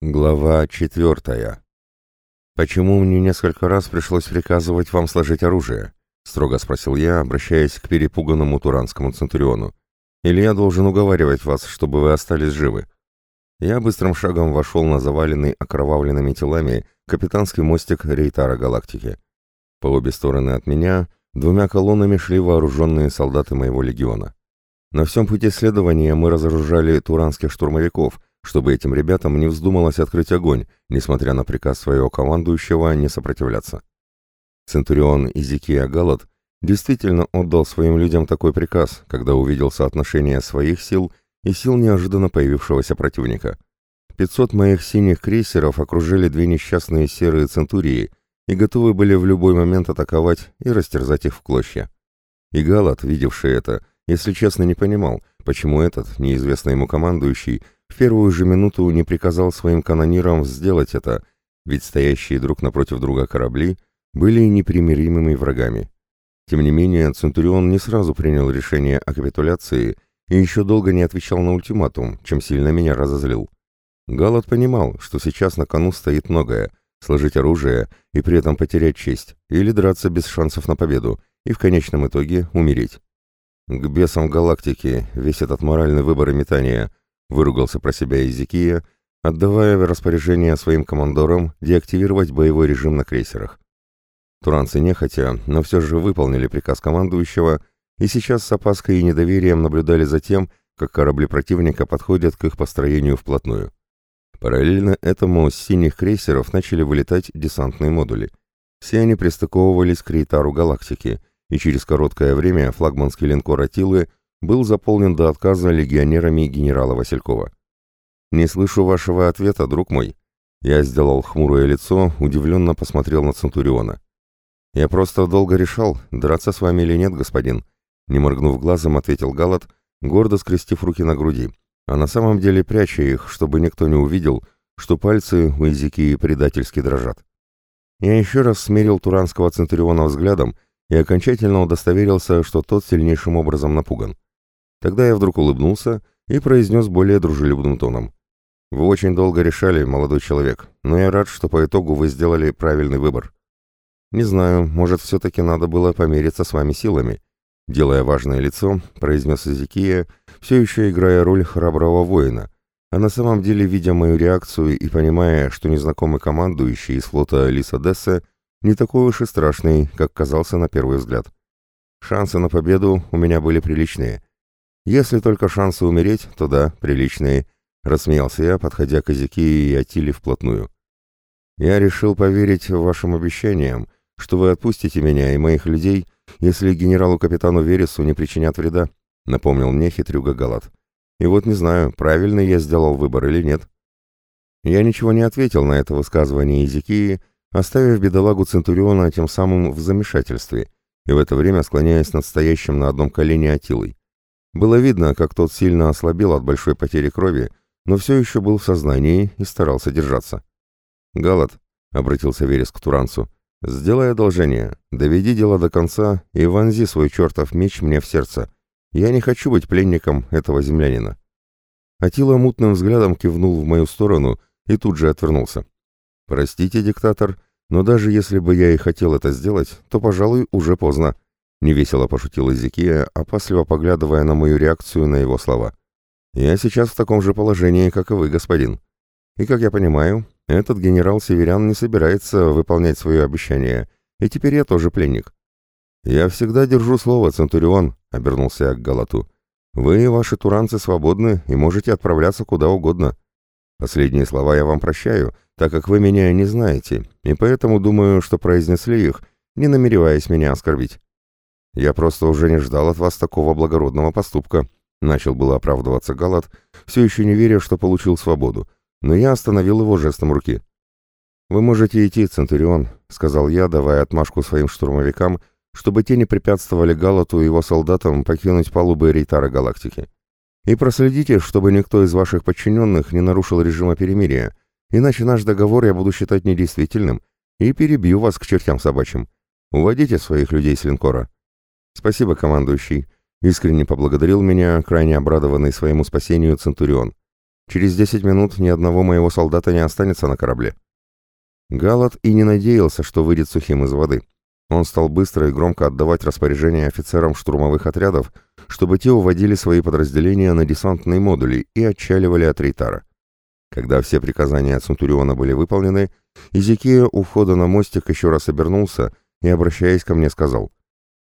Глава четвертая. «Почему мне несколько раз пришлось приказывать вам сложить оружие?» — строго спросил я, обращаясь к перепуганному туранскому центуриону. «Или я должен уговаривать вас, чтобы вы остались живы?» Я быстрым шагом вошел на заваленный окровавленными телами капитанский мостик Рейтара Галактики. По обе стороны от меня двумя колоннами шли вооруженные солдаты моего легиона. На всем пути следования мы разоружали туранских штурмовиков — чтобы этим ребятам не вздумалось открыть огонь, несмотря на приказ своего командующего не сопротивляться. Центурион Изикия Галат действительно отдал своим людям такой приказ, когда увидел соотношение своих сил и сил неожиданно появившегося противника. 500 моих синих крейсеров окружили две несчастные серые центурии и готовы были в любой момент атаковать и растерзать их в клочья. И Галат, видевший это, если честно, не понимал, почему этот, неизвестный ему командующий, в первую же минуту не приказал своим канонирам сделать это, ведь стоящие друг напротив друга корабли были непримиримыми врагами. Тем не менее, Центурион не сразу принял решение о капитуляции и еще долго не отвечал на ультиматум, чем сильно меня разозлил. Галат понимал, что сейчас на кону стоит многое — сложить оружие и при этом потерять честь, или драться без шансов на победу, и в конечном итоге умереть. К бесам галактики весь этот моральный выбор и метание, Выругался про себя Изикия, отдавая распоряжение своим командорам деактивировать боевой режим на крейсерах. Туранцы нехотя, но все же выполнили приказ командующего и сейчас с опаской и недоверием наблюдали за тем, как корабли противника подходят к их построению вплотную. Параллельно этому с синих крейсеров начали вылетать десантные модули. Все они пристыковывались к Рейтару Галактики, и через короткое время флагманский линкор Атилы был заполнен до отказа легионерами генерала Василькова. «Не слышу вашего ответа, друг мой». Я сделал хмурое лицо, удивленно посмотрел на Центуриона. «Я просто долго решал, драться с вами или нет, господин», не моргнув глазом, ответил Галат, гордо скрестив руки на груди, а на самом деле пряча их, чтобы никто не увидел, что пальцы у языки предательски дрожат. Я еще раз смерил туранского Центуриона взглядом и окончательно удостоверился, что тот сильнейшим образом напуган. Тогда я вдруг улыбнулся и произнес более дружелюбным тоном. «Вы очень долго решали, молодой человек, но я рад, что по итогу вы сделали правильный выбор. Не знаю, может, все-таки надо было помериться с вами силами». Делая важное лицо, произнес Эзекия, все еще играя роль храброго воина, а на самом деле, видя мою реакцию и понимая, что незнакомый командующий из флота Лиса Десса не такой уж и страшный, как казался на первый взгляд. Шансы на победу у меня были приличные — если только шансы умереть, то да, приличные, рассмеялся я, подходя к Азике и Атиле вплотную. Я решил поверить вашим обещаниям, что вы отпустите меня и моих людей, если генералу-капитану Вересу не причинят вреда, напомнил мне хитрюга Галат. И вот не знаю, правильно я сделал выбор или нет. Я ничего не ответил на это высказывание Изикии, оставив бедолагу Центуриона тем самым в замешательстве, и в это время склоняясь над стоящим на одном колене Атилой. Было видно, как тот сильно ослабел от большой потери крови, но все еще был в сознании и старался держаться. «Галат», — обратился Верес к Туранцу, — «сделай одолжение, доведи дело до конца и вонзи свой чертов меч мне в сердце. Я не хочу быть пленником этого землянина». Атила мутным взглядом кивнул в мою сторону и тут же отвернулся. «Простите, диктатор, но даже если бы я и хотел это сделать, то, пожалуй, уже поздно», Невесело пошутил Эзекия, опасливо поглядывая на мою реакцию на его слова. «Я сейчас в таком же положении, как и вы, господин. И, как я понимаю, этот генерал Северян не собирается выполнять свое обещание, и теперь я тоже пленник». «Я всегда держу слово, Центурион», — обернулся я к Галату. «Вы и ваши туранцы свободны и можете отправляться куда угодно. Последние слова я вам прощаю, так как вы меня не знаете, и поэтому думаю, что произнесли их, не намереваясь меня оскорбить». «Я просто уже не ждал от вас такого благородного поступка», — начал было оправдываться Галат, все еще не веря, что получил свободу, но я остановил его жестом руки. «Вы можете идти, Центурион», — сказал я, давая отмашку своим штурмовикам, чтобы те не препятствовали Галату и его солдатам покинуть палубы Рейтара Галактики. «И проследите, чтобы никто из ваших подчиненных не нарушил режима перемирия, иначе наш договор я буду считать недействительным и перебью вас к чертям собачьим. Уводите своих людей с линкора». «Спасибо, командующий», — искренне поблагодарил меня, крайне обрадованный своему спасению Центурион. Через десять минут ни одного моего солдата не останется на корабле». Галат и не надеялся, что выйдет сухим из воды. Он стал быстро и громко отдавать распоряжения офицерам штурмовых отрядов, чтобы те уводили свои подразделения на десантные модули и отчаливали от Рейтара. Когда все приказания Центуриона были выполнены, Изикия у входа на мостик еще раз обернулся и, обращаясь ко мне, сказал,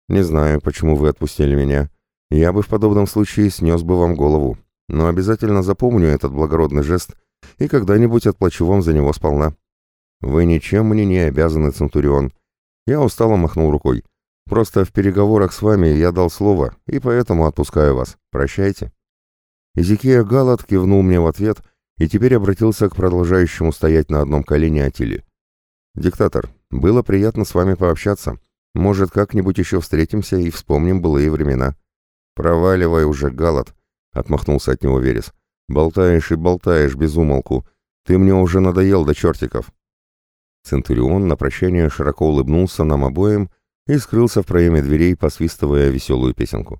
«Не знаю, почему вы отпустили меня. Я бы в подобном случае снес бы вам голову, но обязательно запомню этот благородный жест и когда-нибудь отплачу вам за него сполна. Вы ничем мне не обязаны, Центурион». Я устало махнул рукой. «Просто в переговорах с вами я дал слово, и поэтому отпускаю вас. Прощайте». Изикия Галат кивнул мне в ответ — и теперь обратился к продолжающему стоять на одном колене Атиле. «Диктатор, было приятно с вами пообщаться. Может, как-нибудь еще встретимся и вспомним былые времена». «Проваливай уже, Галат», — отмахнулся от него Верес. «Болтаешь и болтаешь без умолку. Ты мне уже надоел до чертиков». Центурион на прощание широко улыбнулся нам обоим и скрылся в проеме дверей, посвистывая веселую песенку.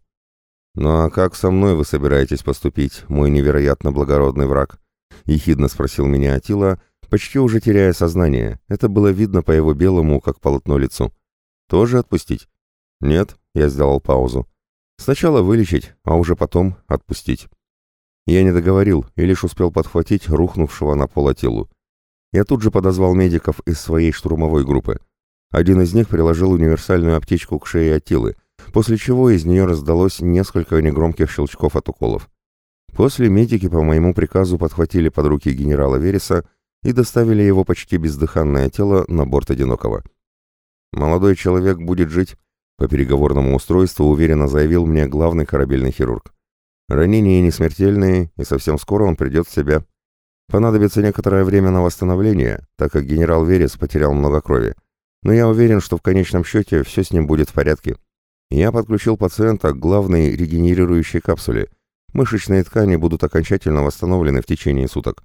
«Ну а как со мной вы собираетесь поступить, мой невероятно благородный враг?» — ехидно спросил меня Атила, почти уже теряя сознание. Это было видно по его белому, как полотно лицу. «Тоже отпустить?» «Нет», — я сделал паузу. «Сначала вылечить, а уже потом отпустить». Я не договорил и лишь успел подхватить рухнувшего на пол Атилу. Я тут же подозвал медиков из своей штурмовой группы. Один из них приложил универсальную аптечку к шее Атилы, после чего из нее раздалось несколько негромких щелчков от уколов. После медики по моему приказу подхватили под руки генерала Вереса и доставили его почти бездыханное тело на борт одинокого. «Молодой человек будет жить», — по переговорному устройству уверенно заявил мне главный корабельный хирург. «Ранения не смертельные, и совсем скоро он придет в себя. Понадобится некоторое время на восстановление, так как генерал Верес потерял много крови. Но я уверен, что в конечном счете все с ним будет в порядке. Я подключил пациента к главной регенерирующей капсуле — Мышечные ткани будут окончательно восстановлены в течение суток.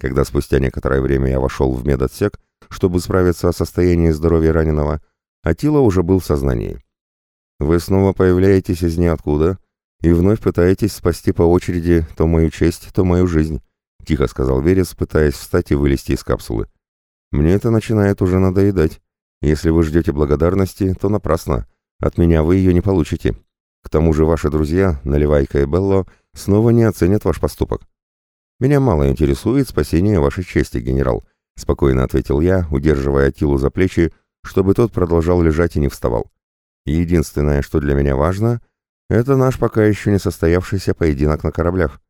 Когда спустя некоторое время я вошел в медотсек, чтобы справиться о состоянии здоровья раненого, Атила уже был в сознании. «Вы снова появляетесь из ниоткуда и вновь пытаетесь спасти по очереди то мою честь, то мою жизнь», — тихо сказал Верес, пытаясь встать и вылезти из капсулы. «Мне это начинает уже надоедать. Если вы ждете благодарности, то напрасно. От меня вы ее не получите. К тому же ваши друзья, Наливайка и Белло, снова не оценят ваш поступок. Меня мало интересует спасение вашей чести, генерал, спокойно ответил я, удерживая Тилу за плечи, чтобы тот продолжал лежать и не вставал. Единственное, что для меня важно, это наш пока еще не состоявшийся поединок на кораблях.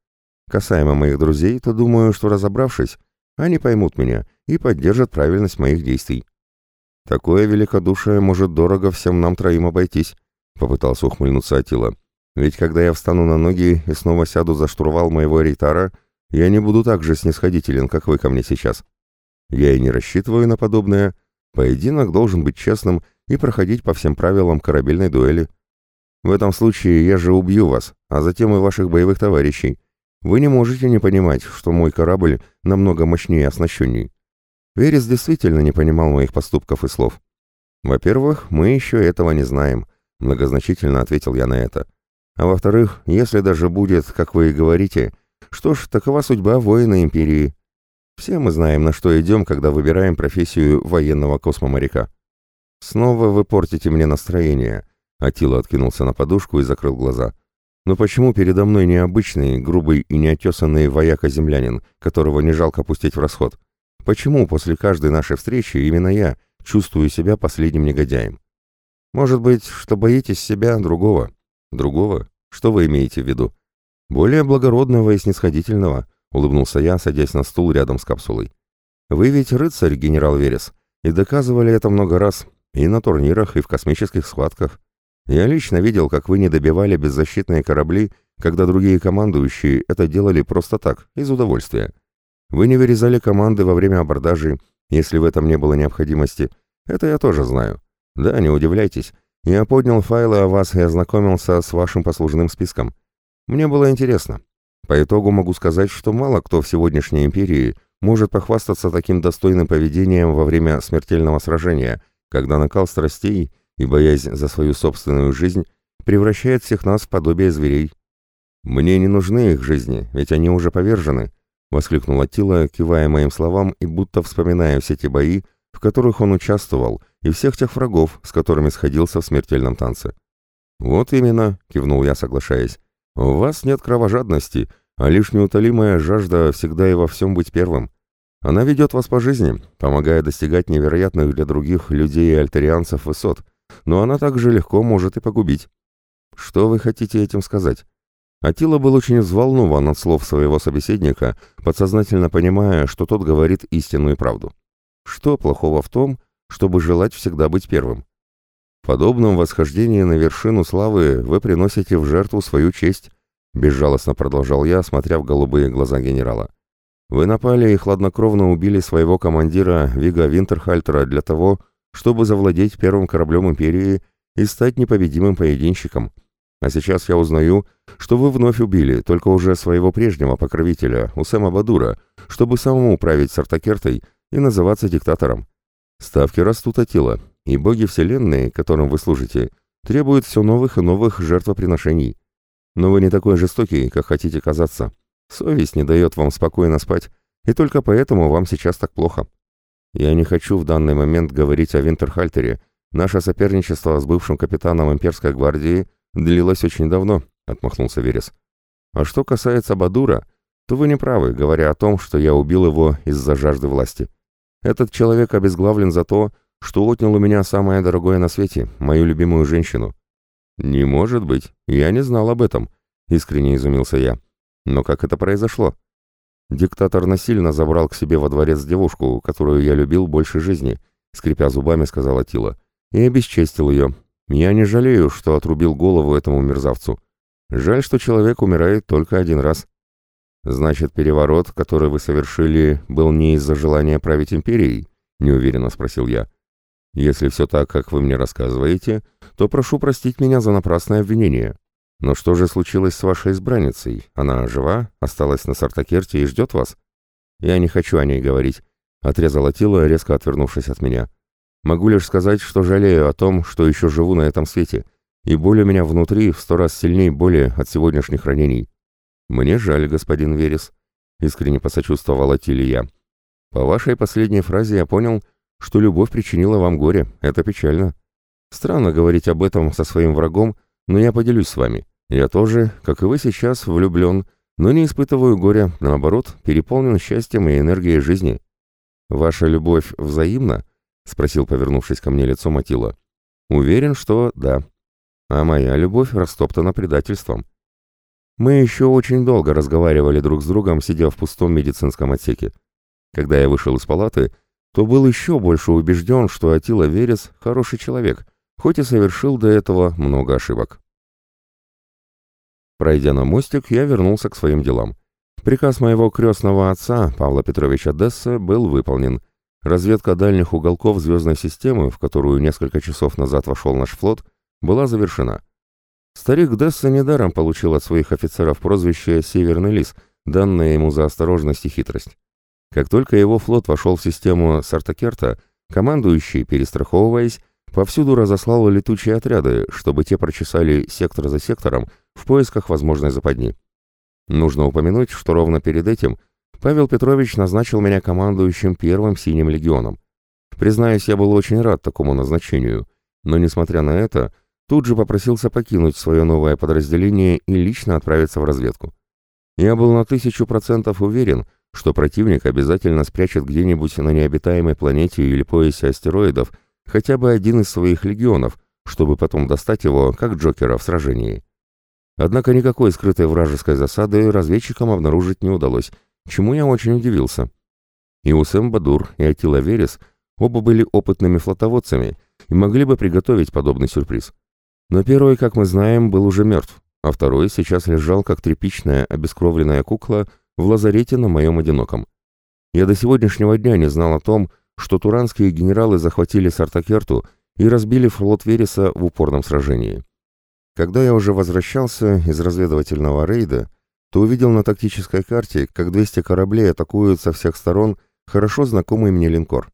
Касаемо моих друзей, то думаю, что разобравшись, они поймут меня и поддержат правильность моих действий. Такое великодушие может дорого всем нам троим обойтись, — попытался ухмыльнуться Атила. «Ведь когда я встану на ноги и снова сяду за штурвал моего рейтара, я не буду так же снисходителен, как вы ко мне сейчас. Я и не рассчитываю на подобное. Поединок должен быть честным и проходить по всем правилам корабельной дуэли. В этом случае я же убью вас, а затем и ваших боевых товарищей. Вы не можете не понимать, что мой корабль намного мощнее и оснащенней». Верес действительно не понимал моих поступков и слов. «Во-первых, мы еще этого не знаем». Многозначительно ответил я на это. А во-вторых, если даже будет, как вы и говорите, что ж, такова судьба воина империи. Все мы знаем, на что идем, когда выбираем профессию военного космоморяка. Снова вы портите мне настроение. Атила откинулся на подушку и закрыл глаза. Но почему передо мной необычный, грубый и неотесанный вояка-землянин, которого не жалко пустить в расход? Почему после каждой нашей встречи именно я чувствую себя последним негодяем? Может быть, что боитесь себя другого? Другого? Что вы имеете в виду? Более благородного и снисходительного, улыбнулся я, садясь на стул рядом с капсулой. Вы ведь рыцарь, генерал Верес, и доказывали это много раз, и на турнирах, и в космических схватках. Я лично видел, как вы не добивали беззащитные корабли, когда другие командующие это делали просто так, из удовольствия. Вы не вырезали команды во время абордажей, если в этом не было необходимости. Это я тоже знаю. Да, не удивляйтесь. Я поднял файлы о вас и ознакомился с вашим послужным списком. Мне было интересно. По итогу могу сказать, что мало кто в сегодняшней империи может похвастаться таким достойным поведением во время смертельного сражения, когда накал страстей и боязнь за свою собственную жизнь превращает всех нас в подобие зверей. «Мне не нужны их жизни, ведь они уже повержены», — воскликнул Аттила, кивая моим словам и будто вспоминая все те бои, в которых он участвовал, и всех тех врагов, с которыми сходился в смертельном танце. «Вот именно», — кивнул я, соглашаясь, — «у вас нет кровожадности, а лишь неутолимая жажда всегда и во всем быть первым. Она ведет вас по жизни, помогая достигать невероятных для других людей и альтерианцев высот, но она также легко может и погубить. Что вы хотите этим сказать? Атила был очень взволнован от слов своего собеседника, подсознательно понимая, что тот говорит истинную правду. Что плохого в том, чтобы желать всегда быть первым? В подобном восхождении на вершину славы вы приносите в жертву свою честь, безжалостно продолжал я, смотря в голубые глаза генерала. Вы напали и хладнокровно убили своего командира Вига Винтерхальтера для того, чтобы завладеть первым кораблем Империи и стать непобедимым поединщиком. А сейчас я узнаю, что вы вновь убили, только уже своего прежнего покровителя, Усема Бадура, чтобы самому править Сартакертой и называться диктатором. Ставки растут от тела, и боги Вселенной, которым вы служите, требуют все новых и новых жертвоприношений. Но вы не такой жестокий, как хотите казаться. Совесть не дает вам спокойно спать, и только поэтому вам сейчас так плохо. Я не хочу в данный момент говорить о Винтерхальтере. Наше соперничество с бывшим капитаном имперской гвардии – длилось очень давно», — отмахнулся Верес. «А что касается Бадура, то вы не правы, говоря о том, что я убил его из-за жажды власти. Этот человек обезглавлен за то, что отнял у меня самое дорогое на свете, мою любимую женщину». «Не может быть, я не знал об этом», — искренне изумился я. «Но как это произошло?» Диктатор насильно забрал к себе во дворец девушку, которую я любил больше жизни, скрипя зубами, сказала Тила, и обесчестил ее, я не жалею, что отрубил голову этому мерзавцу. Жаль, что человек умирает только один раз. Значит, переворот, который вы совершили, был не из-за желания править империей? Неуверенно спросил я. Если все так, как вы мне рассказываете, то прошу простить меня за напрасное обвинение. Но что же случилось с вашей избранницей? Она жива, осталась на Сартакерте и ждет вас? Я не хочу о ней говорить, отрезала тело, резко отвернувшись от меня. Могу лишь сказать, что жалею о том, что еще живу на этом свете, и боль у меня внутри в сто раз сильнее боли от сегодняшних ранений. Мне жаль, господин Верес, искренне посочувствовала Тилия. По вашей последней фразе я понял, что любовь причинила вам горе. Это печально. Странно говорить об этом со своим врагом, но я поделюсь с вами. Я тоже, как и вы сейчас, влюблен, но не испытываю горя, наоборот, переполнен счастьем и энергией жизни. Ваша любовь взаимна, — спросил, повернувшись ко мне лицом Атила. «Уверен, что да. А моя любовь растоптана предательством». Мы еще очень долго разговаривали друг с другом, сидя в пустом медицинском отсеке. Когда я вышел из палаты, то был еще больше убежден, что Атила Верес — хороший человек, хоть и совершил до этого много ошибок. Пройдя на мостик, я вернулся к своим делам. Приказ моего крестного отца, Павла Петровича Десса, был выполнен — Разведка дальних уголков звездной системы, в которую несколько часов назад вошел наш флот, была завершена. Старик Десса недаром получил от своих офицеров прозвище «Северный лис», данное ему за осторожность и хитрость. Как только его флот вошел в систему Сартакерта, командующий, перестраховываясь, повсюду разослал летучие отряды, чтобы те прочесали сектор за сектором в поисках возможной западни. Нужно упомянуть, что ровно перед этим – Павел Петрович назначил меня командующим первым синим легионом. Признаюсь, я был очень рад такому назначению, но, несмотря на это, тут же попросился покинуть свое новое подразделение и лично отправиться в разведку. Я был на тысячу процентов уверен, что противник обязательно спрячет где-нибудь на необитаемой планете или поясе астероидов хотя бы один из своих легионов, чтобы потом достать его, как Джокера в сражении. Однако никакой скрытой вражеской засады разведчикам обнаружить не удалось, чему я очень удивился. И Усэм Бадур, и Атила Верес оба были опытными флотоводцами и могли бы приготовить подобный сюрприз. Но первый, как мы знаем, был уже мертв, а второй сейчас лежал как тряпичная обескровленная кукла в лазарете на моем одиноком. Я до сегодняшнего дня не знал о том, что туранские генералы захватили Сартакерту и разбили флот Вереса в упорном сражении. Когда я уже возвращался из разведывательного рейда, то увидел на тактической карте, как 200 кораблей атакуют со всех сторон хорошо знакомый мне линкор.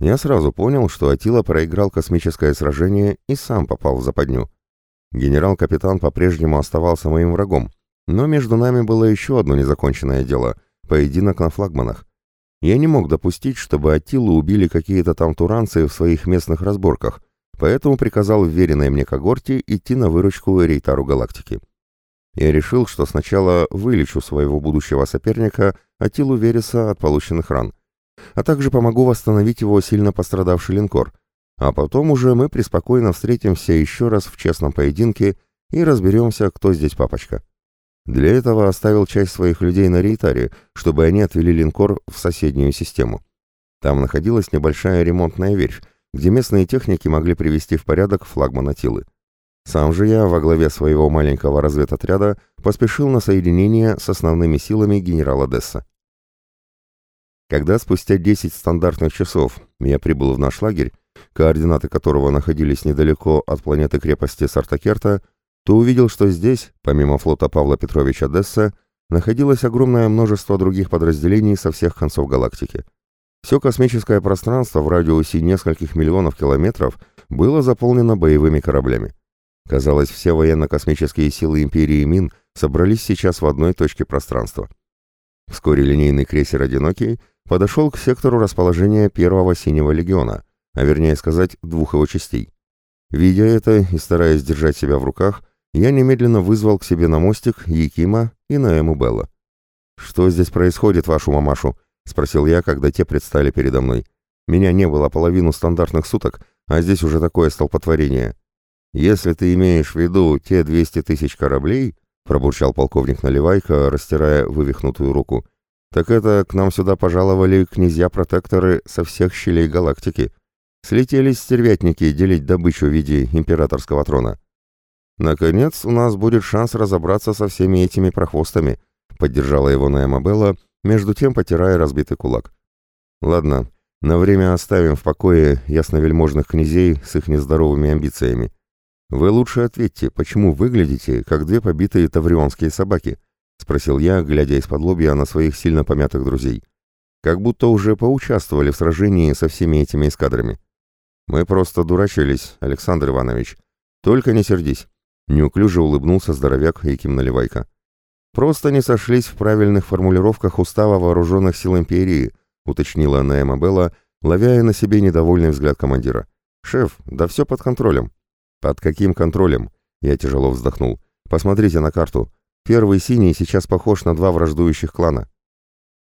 Я сразу понял, что Атила проиграл космическое сражение и сам попал в западню. Генерал-капитан по-прежнему оставался моим врагом, Но между нами было еще одно незаконченное дело — поединок на флагманах. Я не мог допустить, чтобы Аттилу убили какие-то там туранцы в своих местных разборках, поэтому приказал вверенной мне когорте идти на выручку Рейтару Галактики. Я решил, что сначала вылечу своего будущего соперника Атилу Вереса от полученных ран, а также помогу восстановить его сильно пострадавший линкор, а потом уже мы преспокойно встретимся еще раз в честном поединке и разберемся, кто здесь папочка. Для этого оставил часть своих людей на Рейтаре, чтобы они отвели линкор в соседнюю систему. Там находилась небольшая ремонтная верфь, где местные техники могли привести в порядок флагман Атилы. Сам же я во главе своего маленького разведотряда поспешил на соединение с основными силами генерала Десса. Когда спустя 10 стандартных часов я прибыл в наш лагерь, координаты которого находились недалеко от планеты-крепости Сартакерта, то увидел, что здесь, помимо флота Павла Петровича Десса, находилось огромное множество других подразделений со всех концов галактики. Все космическое пространство в радиусе нескольких миллионов километров было заполнено боевыми кораблями. Казалось, все военно-космические силы Империи Мин собрались сейчас в одной точке пространства. Вскоре линейный крейсер «Одинокий» подошел к сектору расположения первого синего легиона, а вернее сказать, двух его частей. Видя это и стараясь держать себя в руках, я немедленно вызвал к себе на мостик Якима и Наэму Белла. «Что здесь происходит, вашу мамашу?» — спросил я, когда те предстали передо мной. «Меня не было половину стандартных суток, а здесь уже такое столпотворение. «Если ты имеешь в виду те 200 тысяч кораблей», — пробурчал полковник Наливайко, растирая вывихнутую руку, «так это к нам сюда пожаловали князья-протекторы со всех щелей галактики. Слетелись стервятники делить добычу в виде императорского трона». «Наконец, у нас будет шанс разобраться со всеми этими прохвостами», — поддержала его Наэма Белла, между тем потирая разбитый кулак. «Ладно, на время оставим в покое ясновельможных князей с их нездоровыми амбициями. «Вы лучше ответьте, почему выглядите, как две побитые таврионские собаки?» — спросил я, глядя из-под лобья на своих сильно помятых друзей. «Как будто уже поучаствовали в сражении со всеми этими эскадрами». «Мы просто дурачились, Александр Иванович. Только не сердись», — неуклюже улыбнулся здоровяк Яким Наливайко. «Просто не сошлись в правильных формулировках Устава Вооруженных сил Империи», — уточнила Наэма Белла, ловя на себе недовольный взгляд командира. «Шеф, да все под контролем». «Под каким контролем?» Я тяжело вздохнул. «Посмотрите на карту. Первый синий сейчас похож на два враждующих клана».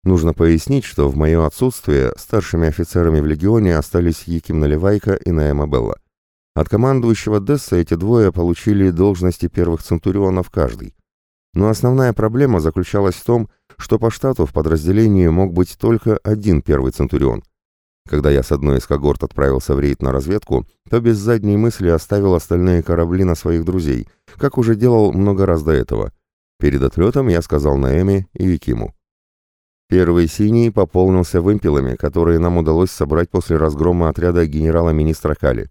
Нужно пояснить, что в мое отсутствие старшими офицерами в легионе остались Яким Наливайко и Наэма Белла. От командующего Десса эти двое получили должности первых центурионов каждый. Но основная проблема заключалась в том, что по штату в подразделении мог быть только один первый центурион – когда я с одной из когорт отправился в рейд на разведку, то без задней мысли оставил остальные корабли на своих друзей, как уже делал много раз до этого. Перед отлетом я сказал Наэме и Викиму. Первый «Синий» пополнился вымпелами, которые нам удалось собрать после разгрома отряда генерала-министра Кали.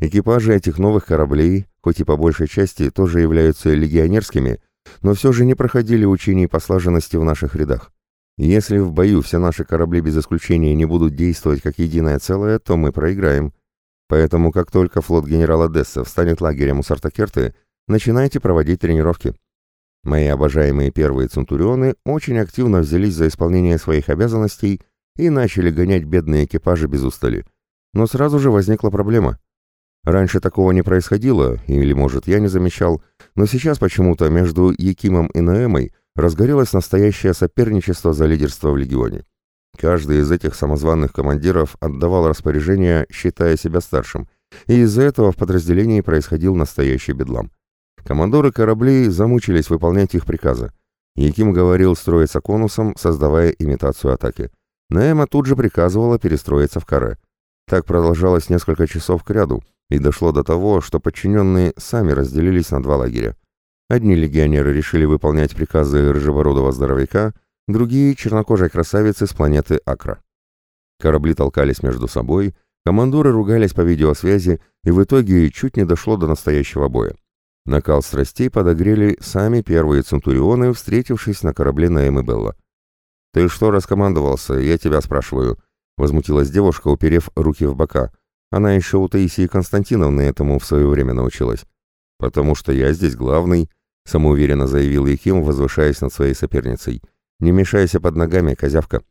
Экипажи этих новых кораблей, хоть и по большей части тоже являются легионерскими, но все же не проходили учений по слаженности в наших рядах. Если в бою все наши корабли без исключения не будут действовать как единое целое, то мы проиграем. Поэтому, как только флот генерала Десса встанет лагерем у Сартакерты, начинайте проводить тренировки. Мои обожаемые первые центурионы очень активно взялись за исполнение своих обязанностей и начали гонять бедные экипажи без устали. Но сразу же возникла проблема. Раньше такого не происходило, или, может, я не замечал, но сейчас почему-то между Якимом и Наэмой разгорелось настоящее соперничество за лидерство в легионе. Каждый из этих самозванных командиров отдавал распоряжения, считая себя старшим, и из-за этого в подразделении происходил настоящий бедлам. Командоры кораблей замучились выполнять их приказы. Яким говорил строиться конусом, создавая имитацию атаки. Наэма тут же приказывала перестроиться в каре. Так продолжалось несколько часов кряду, и дошло до того, что подчиненные сами разделились на два лагеря. Одни легионеры решили выполнять приказы рыжебородого здоровяка, другие — чернокожей красавицы с планеты Акра. Корабли толкались между собой, командоры ругались по видеосвязи, и в итоге чуть не дошло до настоящего боя. Накал страстей подогрели сами первые центурионы, встретившись на корабле на Эмибелла. «Ты что раскомандовался? Я тебя спрашиваю», — возмутилась девушка, уперев руки в бока. Она еще у Таисии Константиновны этому в свое время научилась. «Потому что я здесь главный», самоуверенно заявил Яким, возвышаясь над своей соперницей. «Не мешайся под ногами, козявка».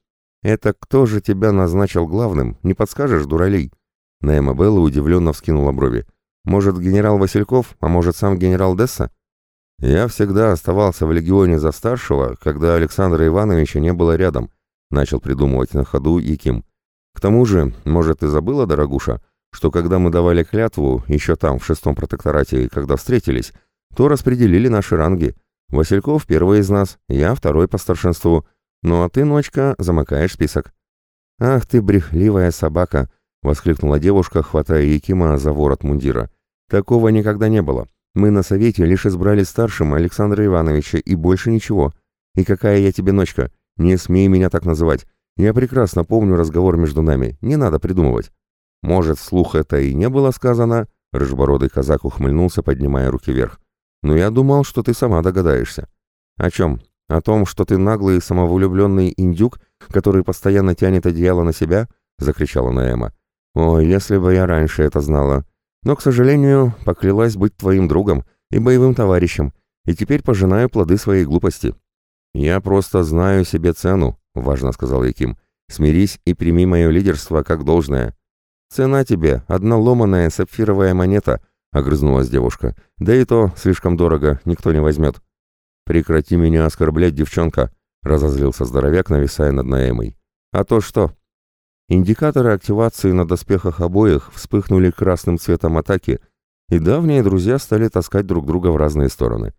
«Это кто же тебя назначил главным? Не подскажешь, дуралей?» Наэма Белла удивленно вскинула брови. «Может, генерал Васильков, а может, сам генерал Десса?» «Я всегда оставался в легионе за старшего, когда Александра Ивановича не было рядом», начал придумывать на ходу Яким. «К тому же, может, ты забыла, дорогуша, что когда мы давали клятву, еще там, в шестом протекторате, когда встретились, то распределили наши ранги. Васильков первый из нас, я второй по старшинству. Ну а ты, ночка, замыкаешь список». «Ах ты, брехливая собака!» — воскликнула девушка, хватая Якима за ворот мундира. «Такого никогда не было. Мы на совете лишь избрали старшим Александра Ивановича и больше ничего. И какая я тебе ночка? Не смей меня так называть. Я прекрасно помню разговор между нами. Не надо придумывать». «Может, вслух это и не было сказано?» Рыжбородый казак ухмыльнулся, поднимая руки вверх. Но я думал, что ты сама догадаешься. О чем? О том, что ты наглый самовлюбленный индюк, который постоянно тянет одеяло на себя? Закричала Наэма. О, если бы я раньше это знала. Но, к сожалению, поклялась быть твоим другом и боевым товарищем, и теперь пожинаю плоды своей глупости. Я просто знаю себе цену, важно сказал Яким. Смирись и прими мое лидерство как должное. Цена тебе — одна ломаная сапфировая монета, — огрызнулась девушка. «Да и то слишком дорого, никто не возьмет». «Прекрати меня оскорблять, девчонка», — разозлился здоровяк, нависая над Наэмой. «А то что?» Индикаторы активации на доспехах обоих вспыхнули красным цветом атаки, и давние друзья стали таскать друг друга в разные стороны.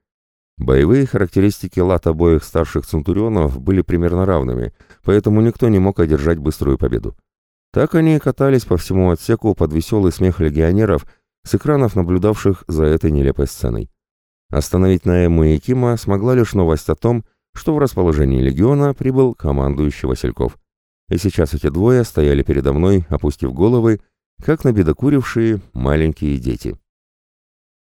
Боевые характеристики лат обоих старших центурионов были примерно равными, поэтому никто не мог одержать быструю победу. Так они катались по всему отсеку под веселый смех легионеров с экранов, наблюдавших за этой нелепой сценой. Остановить Наэму и Кима смогла лишь новость о том, что в расположении легиона прибыл командующий Васильков. И сейчас эти двое стояли передо мной, опустив головы, как набедокурившие маленькие дети.